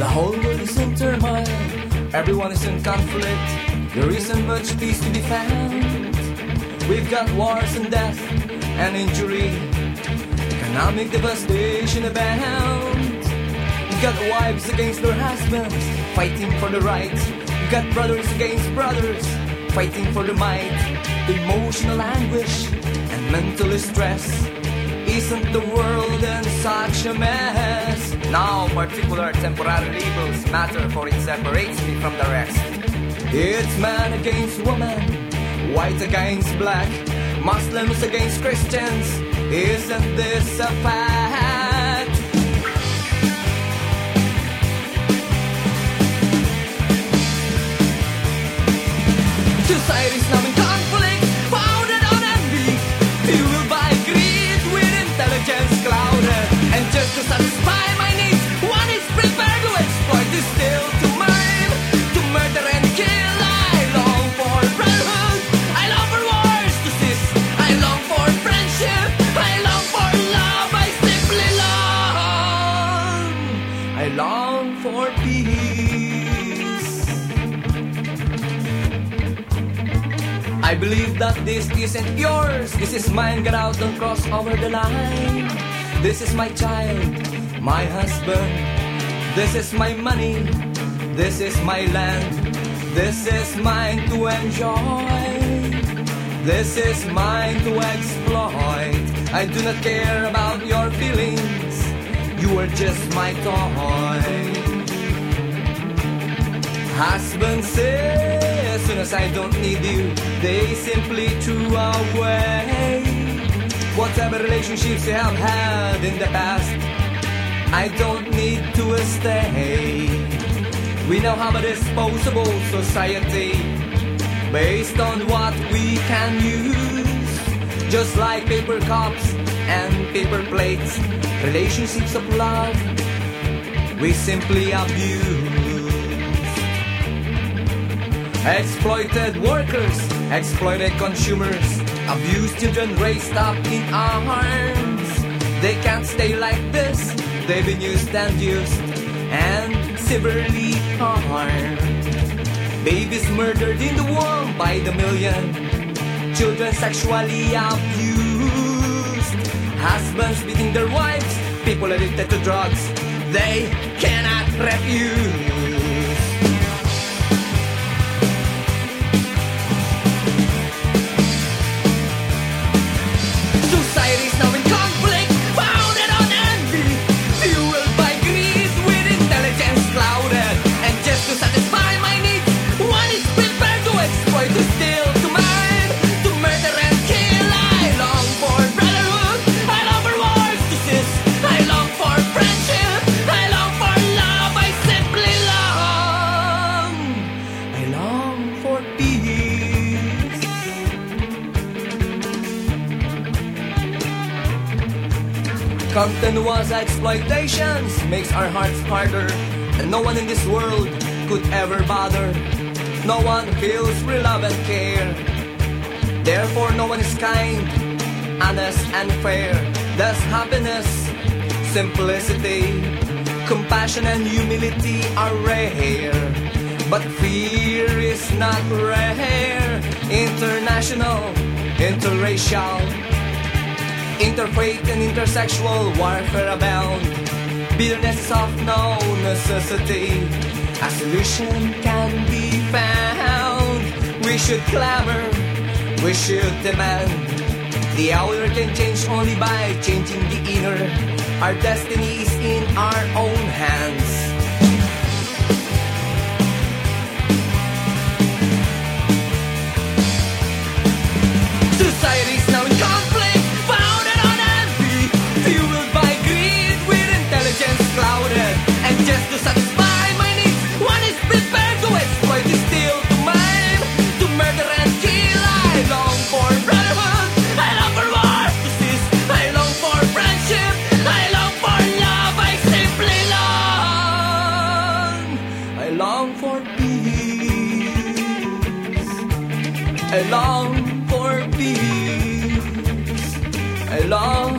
is in turmoil. Everyone is in conflict. There isn't much peace to be found. We've got wars and death and injury. Economic devastation abound. We've got wives against their husbands, fighting for the rights. We've got brothers against brothers, fighting for the might. Emotional anguish and mental stress. Isn't the world in such a mess? Now, particular temporary labels matter, for it separates me from the rest. It's man against woman, white against black, Muslims against Christians. Isn't this a fact? Society's I believe that this isn't yours. This is mine. Get out, don't cross over the line. This is my child, my husband. This is my money. This is my land. This is mine to enjoy. This is mine to exploit. I do not care about your feelings. You are just my toy. Husband as soon as I don't need you, they simply threw away. Whatever relationships they have had in the past, I don't need to stay. We now have a disposable society based on what we can use. Just like paper cups and paper plates, relationships of love, we simply abuse. Exploited workers, exploited consumers, abused children raised up in arms. They can't stay like this, they've been used and used and severely harmed. Babies murdered in the womb by the million, children sexually abused, husbands beating their wives, people addicted to drugs, they cannot refuse. Continuous exploitations makes our hearts harder, and no one in this world could ever bother. No one feels real love and care. Therefore, no one is kind, honest, and fair. Thus, happiness, simplicity, compassion, and humility are rare. But fear is not rare. International, interracial, Interfaith and intersexual warfare abound. Bitterness is of no necessity. A solution can be found. We should clamor, we should demand. The outer can change only by changing the inner. Our destiny is in our own hands. For peace. I long for peace. I long